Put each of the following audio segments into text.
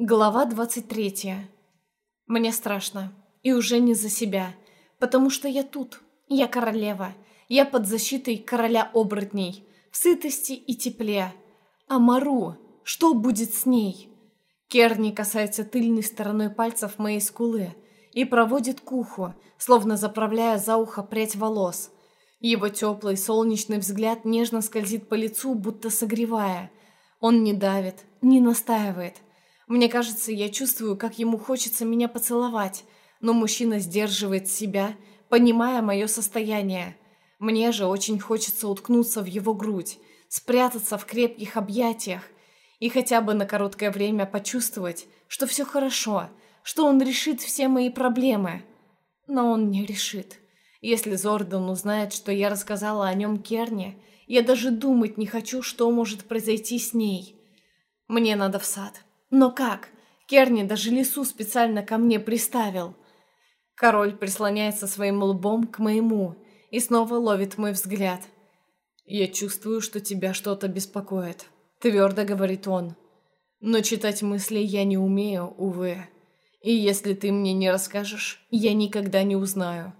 Глава 23. Мне страшно. И уже не за себя. Потому что я тут. Я королева. Я под защитой короля оборотней. В сытости и тепле. А Мару? Что будет с ней? Керни касается тыльной стороной пальцев моей скулы и проводит к уху, словно заправляя за ухо прядь волос. Его теплый солнечный взгляд нежно скользит по лицу, будто согревая. Он не давит, не настаивает – мне кажется, я чувствую, как ему хочется меня поцеловать, но мужчина сдерживает себя, понимая мое состояние. Мне же очень хочется уткнуться в его грудь, спрятаться в крепких объятиях и хотя бы на короткое время почувствовать, что все хорошо, что он решит все мои проблемы. Но он не решит. Если Зордан узнает, что я рассказала о нем Керне, я даже думать не хочу, что может произойти с ней. Мне надо в сад. Но как? Керни даже лесу специально ко мне приставил. Король прислоняется своим лбом к моему и снова ловит мой взгляд. «Я чувствую, что тебя что-то беспокоит», — твердо говорит он. «Но читать мысли я не умею, увы. И если ты мне не расскажешь, я никогда не узнаю».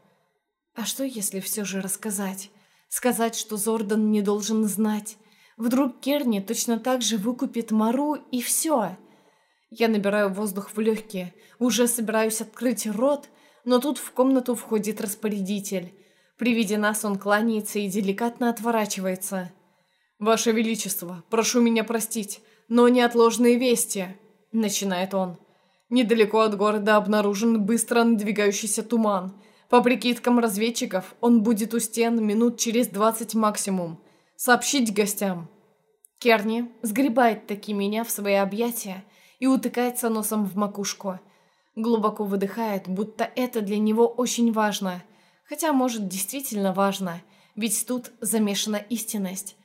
«А что, если все же рассказать? Сказать, что Зордан не должен знать? Вдруг Керни точно так же выкупит Мару и все?» Я набираю воздух в легкие, уже собираюсь открыть рот, но тут в комнату входит распорядитель. При виде нас он кланяется и деликатно отворачивается. «Ваше Величество, прошу меня простить, но неотложные вести», — начинает он. «Недалеко от города обнаружен быстро надвигающийся туман. По прикидкам разведчиков, он будет у стен минут через двадцать максимум. Сообщить гостям». Керни сгребает таки меня в свои объятия, и утыкается носом в макушку. Глубоко выдыхает, будто это для него очень важно. Хотя, может, действительно важно, ведь тут замешана истинность.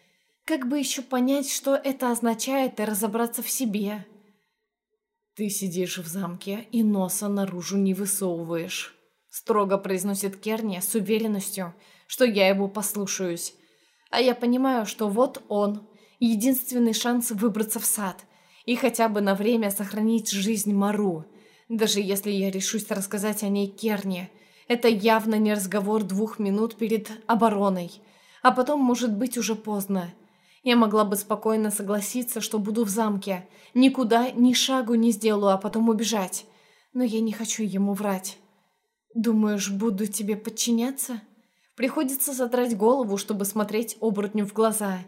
Как бы еще понять, что это означает, и разобраться в себе? «Ты сидишь в замке и носа наружу не высовываешь», строго произносит Керни с уверенностью, что я его послушаюсь. А я понимаю, что вот он, единственный шанс выбраться в сад – и хотя бы на время сохранить жизнь Мару. Даже если я решусь рассказать о ней Керне, это явно не разговор двух минут перед обороной, а потом может быть уже поздно. Я могла бы спокойно согласиться, что буду в замке, никуда ни шагу не сделаю, а потом убежать. Но я не хочу ему врать. «Думаешь, буду тебе подчиняться?» Приходится задрать голову, чтобы смотреть оборотню в глаза.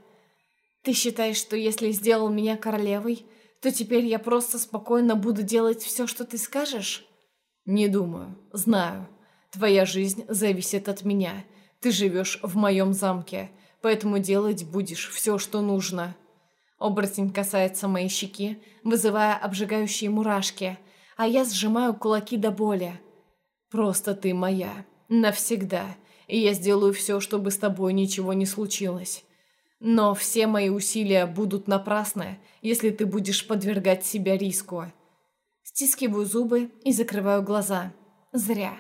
«Ты считаешь, что если сделал меня королевой, то теперь я просто спокойно буду делать все, что ты скажешь? Не думаю. Знаю. Твоя жизнь зависит от меня. Ты живешь в моем замке, поэтому делать будешь все, что нужно. Оборотень касается моей щеки, вызывая обжигающие мурашки, а я сжимаю кулаки до боли. Просто ты моя. Навсегда. И я сделаю все, чтобы с тобой ничего не случилось. Но все мои усилия будут напрасны, если ты будешь подвергать себя риску. Стискиваю зубы и закрываю глаза. Зря.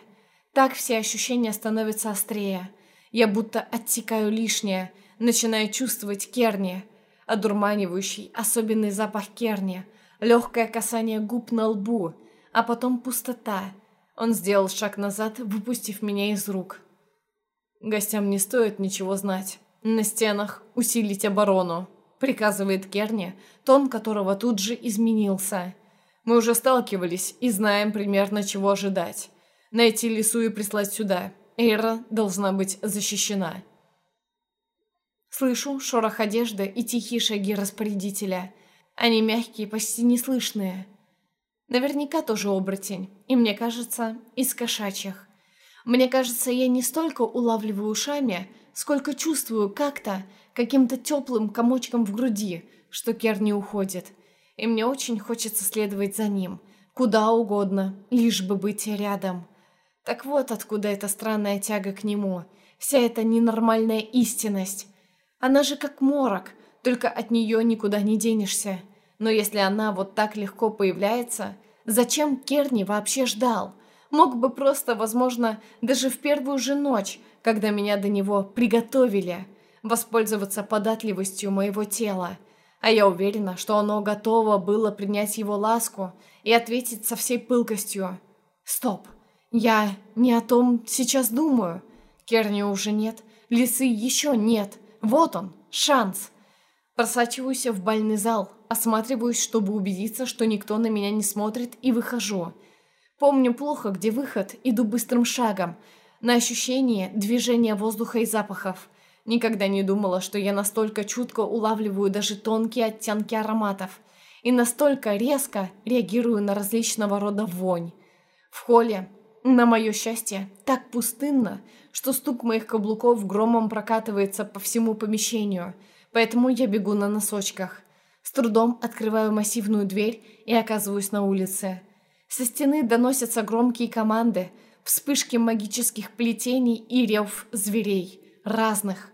Так все ощущения становятся острее. Я будто оттекаю лишнее, начинаю чувствовать керни. Одурманивающий, особенный запах керни. Легкое касание губ на лбу, а потом пустота. Он сделал шаг назад, выпустив меня из рук. Гостям не стоит ничего знать. На стенах усилить оборону, приказывает Керни, тон которого тут же изменился. Мы уже сталкивались и знаем примерно чего ожидать. Найти лесу и прислать сюда. Эйра должна быть защищена. Слышу шорох одежды и тихие шаги распорядителя. Они мягкие, почти неслышные. Наверняка тоже оборотень. И мне кажется, из кошачьих. Мне кажется, я не столько улавливаю ушами, сколько чувствую как-то, каким-то теплым комочком в груди, что Кер не уходит. И мне очень хочется следовать за ним, куда угодно, лишь бы быть рядом. Так вот откуда эта странная тяга к нему, вся эта ненормальная истинность. Она же как морок, только от нее никуда не денешься. Но если она вот так легко появляется, зачем Керни вообще ждал? Мог бы просто, возможно, даже в первую же ночь когда меня до него приготовили, воспользоваться податливостью моего тела. А я уверена, что оно готово было принять его ласку и ответить со всей пылкостью. Стоп, я не о том сейчас думаю. Керни уже нет, лисы еще нет. Вот он, шанс. Просачиваюсь в бальный зал, осматриваюсь, чтобы убедиться, что никто на меня не смотрит, и выхожу. Помню плохо, где выход, иду быстрым шагом. На ощущение движения воздуха и запахов. Никогда не думала, что я настолько чутко улавливаю даже тонкие оттенки ароматов. И настолько резко реагирую на различного рода вонь. В холле, на мое счастье, так пустынно, что стук моих каблуков громом прокатывается по всему помещению, поэтому я бегу на носочках. С трудом открываю массивную дверь и оказываюсь на улице. Со стены доносятся громкие команды, вспышки магических плетений и рев зверей. Разных.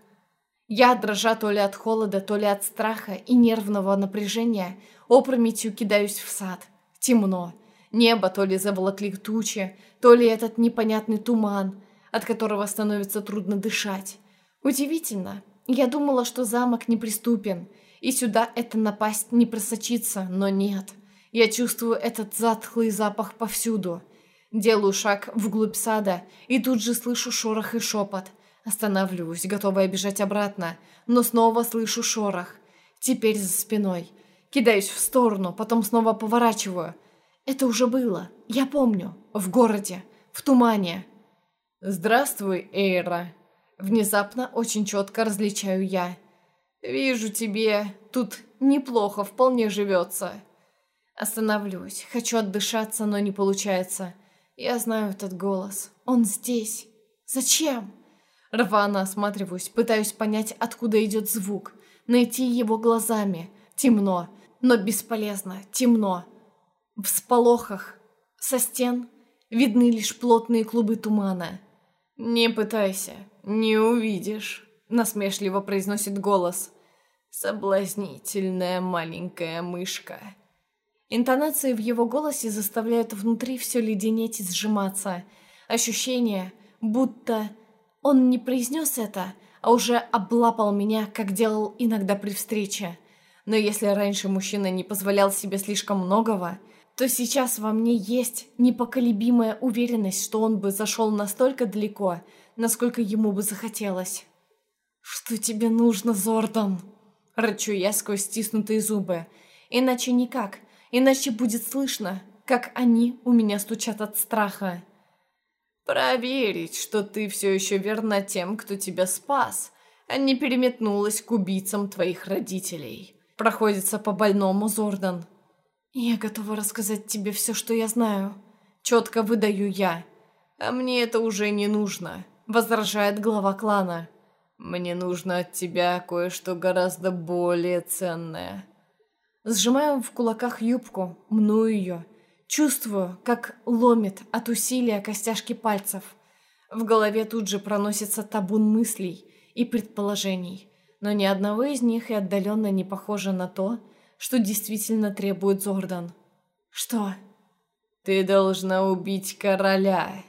Я, дрожа то ли от холода, то ли от страха и нервного напряжения, опрометью кидаюсь в сад. Темно. Небо то ли заволокли тучи, то ли этот непонятный туман, от которого становится трудно дышать. Удивительно. Я думала, что замок неприступен, и сюда эта напасть не просочится, но нет. Я чувствую этот затхлый запах повсюду. Делаю шаг вглубь сада, и тут же слышу шорох и шепот. Останавливаюсь, готовая бежать обратно, но снова слышу шорох. Теперь за спиной. Кидаюсь в сторону, потом снова поворачиваю. Это уже было. Я помню. В городе. В тумане. «Здравствуй, Эйра!» Внезапно очень четко различаю я. «Вижу тебе, тут неплохо вполне живется». Остановлюсь. Хочу отдышаться, но не получается. Я знаю этот голос. Он здесь. Зачем? Рвано осматриваюсь, пытаюсь понять, откуда идет звук. Найти его глазами. Темно. Но бесполезно. Темно. В сполохах со стен видны лишь плотные клубы тумана. «Не пытайся, не увидишь», — насмешливо произносит голос. «Соблазнительная маленькая мышка». Интонации в его голосе заставляют внутри все леденеть и сжиматься. Ощущение, будто он не произнес это, а уже облапал меня, как делал иногда при встрече. Но если раньше мужчина не позволял себе слишком многого, то сейчас во мне есть непоколебимая уверенность, что он бы зашел настолько далеко, насколько ему бы захотелось. «Что тебе нужно, Зордан?» Рычу я сквозь стиснутые зубы. Иначе никак, иначе будет слышно, как они у меня стучат от страха. «Проверить, что ты все еще верна тем, кто тебя спас, а не переметнулась к убийцам твоих родителей». Проходится по больному Зордан. «Я готова рассказать тебе все, что я знаю». Четко выдаю я. «А мне это уже не нужно», — возражает глава клана. «Мне нужно от тебя кое-что гораздо более ценное». Сжимаю в кулаках юбку, мну ее. Чувствую, как ломит от усилия костяшки пальцев. В голове тут же проносится табун мыслей и предположений, но ни одного из них и отдаленно не похоже на то, что действительно требует Зордан. «Что?» «Ты должна убить короля»,